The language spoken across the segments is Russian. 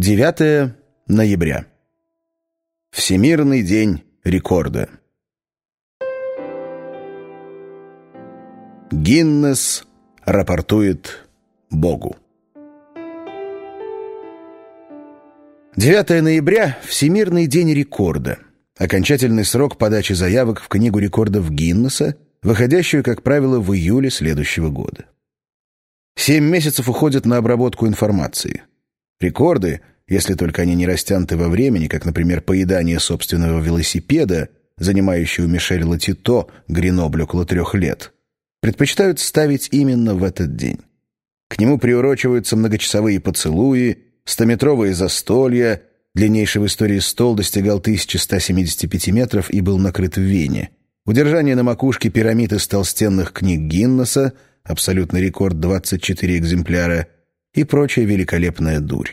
9 ноября. Всемирный день рекорда. Гиннес рапортует Богу. 9 ноября – Всемирный день рекорда. Окончательный срок подачи заявок в Книгу рекордов Гиннесса, выходящую, как правило, в июле следующего года. Семь месяцев уходят на обработку информации. Рекорды, если только они не растянуты во времени, как, например, поедание собственного велосипеда, занимающего Мишель Латито Гренобль около трех лет, предпочитают ставить именно в этот день. К нему приурочиваются многочасовые поцелуи, стометровые застолья, длиннейший в истории стол достигал 1175 метров и был накрыт в Вене, удержание на макушке пирамид из толстенных книг Гиннесса, абсолютный рекорд 24 экземпляра, и прочая великолепная дурь.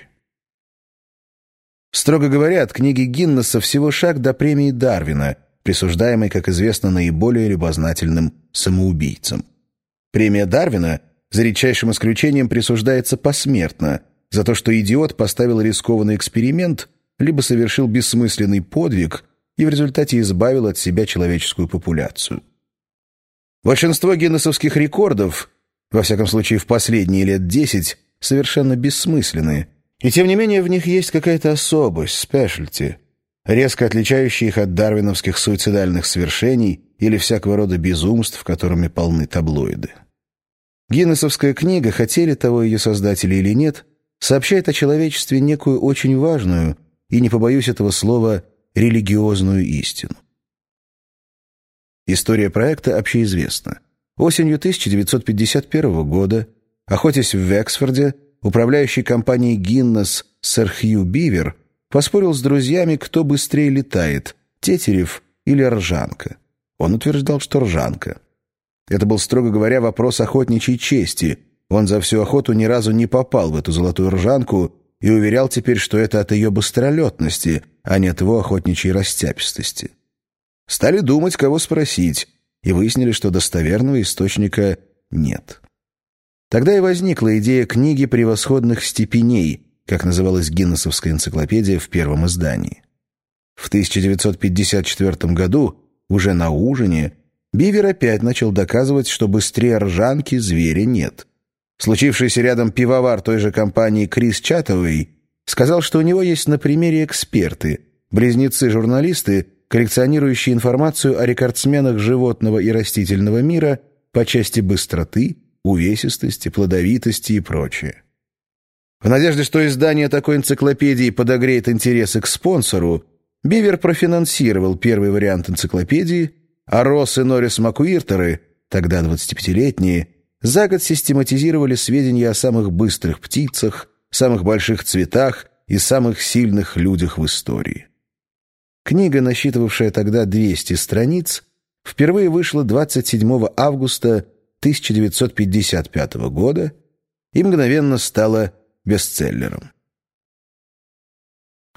Строго говоря, от книги Гиннесса всего шаг до премии Дарвина, присуждаемой, как известно, наиболее любознательным самоубийцам. Премия Дарвина, за редчайшим исключением, присуждается посмертно за то, что идиот поставил рискованный эксперимент либо совершил бессмысленный подвиг и в результате избавил от себя человеческую популяцию. Большинство гиннесовских рекордов, во всяком случае в последние лет десять, совершенно бессмысленные, и тем не менее в них есть какая-то особость, спешлти, резко отличающая их от дарвиновских суицидальных свершений или всякого рода безумств, которыми полны таблоиды. Гиннесовская книга, хотели того ее создатели или нет, сообщает о человечестве некую очень важную и, не побоюсь этого слова, религиозную истину. История проекта общеизвестна. Осенью 1951 года, охотясь в Вексфорде, управляющий компанией «Гиннес» сэр Хью Бивер поспорил с друзьями, кто быстрее летает – Тетерев или Ржанка. Он утверждал, что Ржанка. Это был, строго говоря, вопрос охотничьей чести. Он за всю охоту ни разу не попал в эту золотую Ржанку и уверял теперь, что это от ее быстролетности, а не от его охотничьей растяпистости. Стали думать, кого спросить, и выяснили, что достоверного источника нет. Тогда и возникла идея книги превосходных степеней, как называлась Гиннесовская энциклопедия в первом издании. В 1954 году, уже на ужине, Бивер опять начал доказывать, что быстрее ржанки зверя нет. Случившийся рядом пивовар той же компании Крис Чатовой сказал, что у него есть на примере эксперты, близнецы-журналисты, коллекционирующие информацию о рекордсменах животного и растительного мира по части быстроты, увесистости, плодовитости и прочее. В надежде, что издание такой энциклопедии подогреет интересы к спонсору, Бивер профинансировал первый вариант энциклопедии, а Росс и Норрис Макуиртеры, тогда 25-летние, за год систематизировали сведения о самых быстрых птицах, самых больших цветах и самых сильных людях в истории. Книга, насчитывавшая тогда 200 страниц, впервые вышла 27 августа 1955 года и мгновенно стала бестселлером.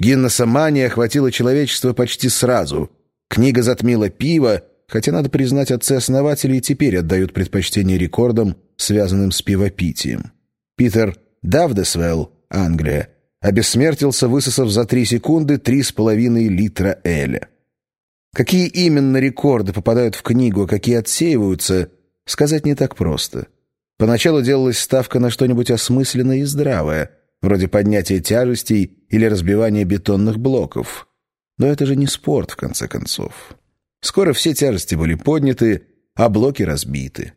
Гиннесомания охватила человечество почти сразу. Книга затмила пиво, хотя, надо признать, отцы-основатели и теперь отдают предпочтение рекордам, связанным с пивопитием. Питер Давдесвелл, Англия, обессмертился, высосав за три секунды три с половиной литра эля. Какие именно рекорды попадают в книгу, а какие отсеиваются, сказать не так просто. Поначалу делалась ставка на что-нибудь осмысленное и здравое, вроде поднятия тяжестей или разбивания бетонных блоков. Но это же не спорт, в конце концов. Скоро все тяжести были подняты, а блоки разбиты.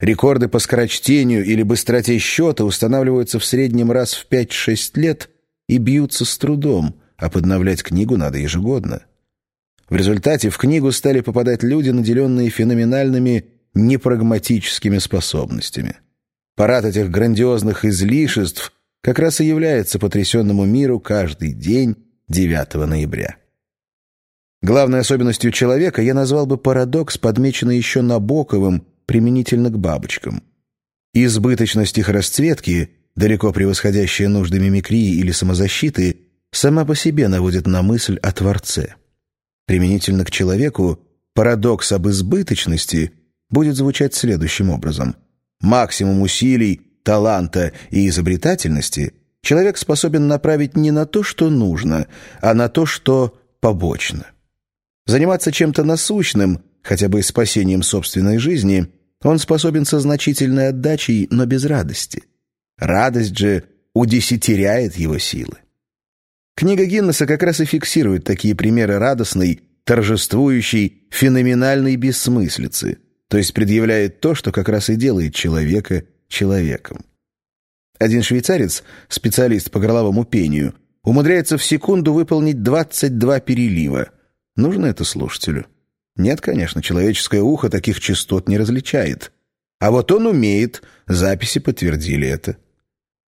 Рекорды по скорочтению или быстроте счета устанавливаются в среднем раз в 5-6 лет и бьются с трудом, а подновлять книгу надо ежегодно. В результате в книгу стали попадать люди, наделенные феноменальными непрагматическими способностями. Парад этих грандиозных излишеств как раз и является потрясенному миру каждый день 9 ноября. Главной особенностью человека я назвал бы парадокс, подмеченный еще Набоковым применительно к бабочкам. Избыточность их расцветки, далеко превосходящая нужды мимикрии или самозащиты, сама по себе наводит на мысль о Творце. Применительно к человеку парадокс об избыточности будет звучать следующим образом. Максимум усилий, таланта и изобретательности человек способен направить не на то, что нужно, а на то, что побочно. Заниматься чем-то насущным, хотя бы спасением собственной жизни, он способен со значительной отдачей, но без радости. Радость же удесятеряет его силы. Книга Гиннесса как раз и фиксирует такие примеры радостной, торжествующей, феноменальной бессмыслицы, то есть предъявляет то, что как раз и делает человека человеком. Один швейцарец, специалист по горловому пению, умудряется в секунду выполнить 22 перелива. Нужно это слушателю? Нет, конечно, человеческое ухо таких частот не различает. А вот он умеет, записи подтвердили это.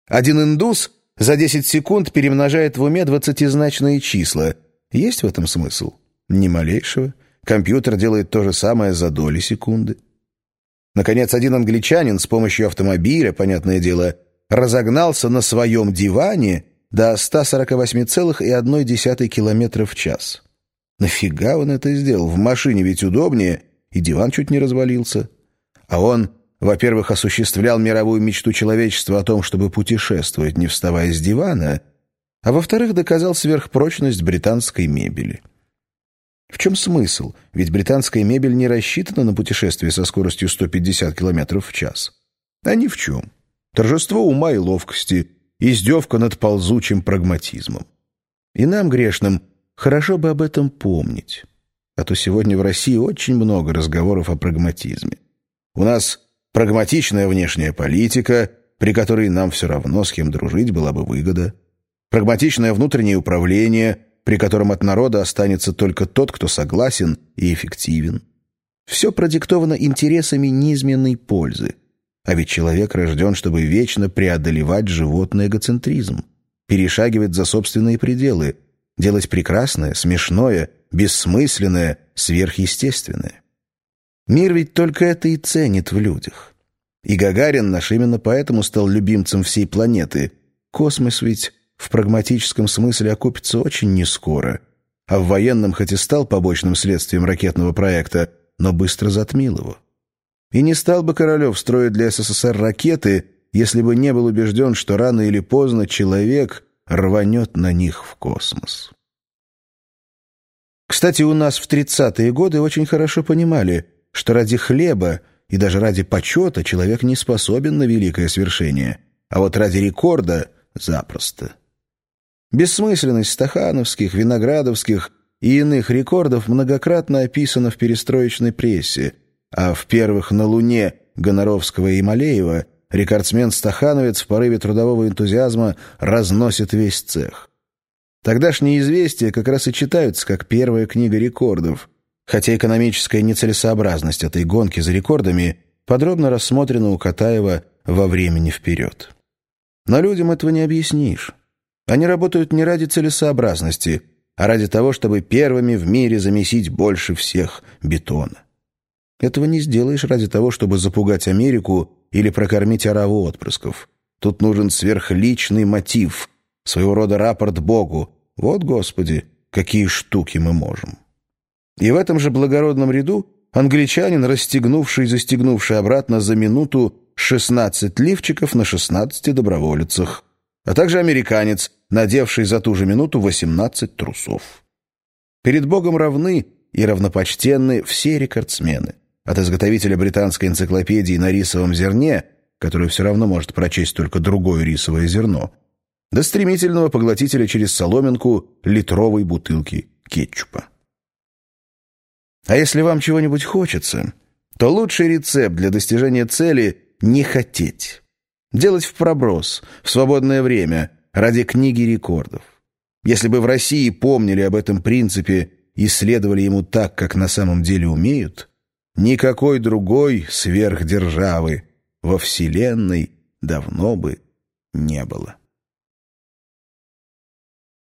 Один индус за 10 секунд перемножает в уме двадцатизначные числа. Есть в этом смысл? Ни малейшего. Компьютер делает то же самое за доли секунды. Наконец, один англичанин с помощью автомобиля, понятное дело, разогнался на своем диване до 148,1 км в час. Нафига он это сделал? В машине ведь удобнее, и диван чуть не развалился. А он во-первых, осуществлял мировую мечту человечества о том, чтобы путешествовать, не вставая с дивана, а во-вторых, доказал сверхпрочность британской мебели. В чем смысл? Ведь британская мебель не рассчитана на путешествие со скоростью 150 км в час. А ни в чем. Торжество ума и ловкости, издевка над ползучим прагматизмом. И нам, грешным, хорошо бы об этом помнить. А то сегодня в России очень много разговоров о прагматизме. У нас Прагматичная внешняя политика, при которой нам все равно с кем дружить была бы выгода. Прагматичное внутреннее управление, при котором от народа останется только тот, кто согласен и эффективен. Все продиктовано интересами неизменной пользы. А ведь человек рожден, чтобы вечно преодолевать животный эгоцентризм, перешагивать за собственные пределы, делать прекрасное, смешное, бессмысленное, сверхъестественное. Мир ведь только это и ценит в людях. И Гагарин наш именно поэтому стал любимцем всей планеты. Космос ведь в прагматическом смысле окупится очень нескоро, а в военном хоть и стал побочным следствием ракетного проекта, но быстро затмил его. И не стал бы Королев строить для СССР ракеты, если бы не был убежден, что рано или поздно человек рванет на них в космос. Кстати, у нас в 30-е годы очень хорошо понимали – что ради хлеба и даже ради почета человек не способен на великое свершение, а вот ради рекорда — запросто. Бессмысленность стахановских, виноградовских и иных рекордов многократно описана в перестроечной прессе, а в первых «На Луне» Гоноровского и Малеева рекордсмен-стахановец в порыве трудового энтузиазма разносит весь цех. Тогдашние известия как раз и читаются как первая книга рекордов — хотя экономическая нецелесообразность этой гонки за рекордами подробно рассмотрена у Катаева во времени вперед. Но людям этого не объяснишь. Они работают не ради целесообразности, а ради того, чтобы первыми в мире замесить больше всех бетона. Этого не сделаешь ради того, чтобы запугать Америку или прокормить ораву отпрысков. Тут нужен сверхличный мотив, своего рода рапорт Богу. Вот, Господи, какие штуки мы можем. И в этом же благородном ряду англичанин, расстегнувший и застегнувший обратно за минуту 16 лифчиков на 16 доброволицах, а также американец, надевший за ту же минуту 18 трусов. Перед Богом равны и равнопочтенны все рекордсмены. От изготовителя британской энциклопедии на рисовом зерне, которую все равно может прочесть только другое рисовое зерно, до стремительного поглотителя через соломинку литровой бутылки кетчупа. А если вам чего-нибудь хочется, то лучший рецепт для достижения цели — не хотеть. Делать в проброс, в свободное время, ради книги рекордов. Если бы в России помнили об этом принципе и следовали ему так, как на самом деле умеют, никакой другой сверхдержавы во Вселенной давно бы не было.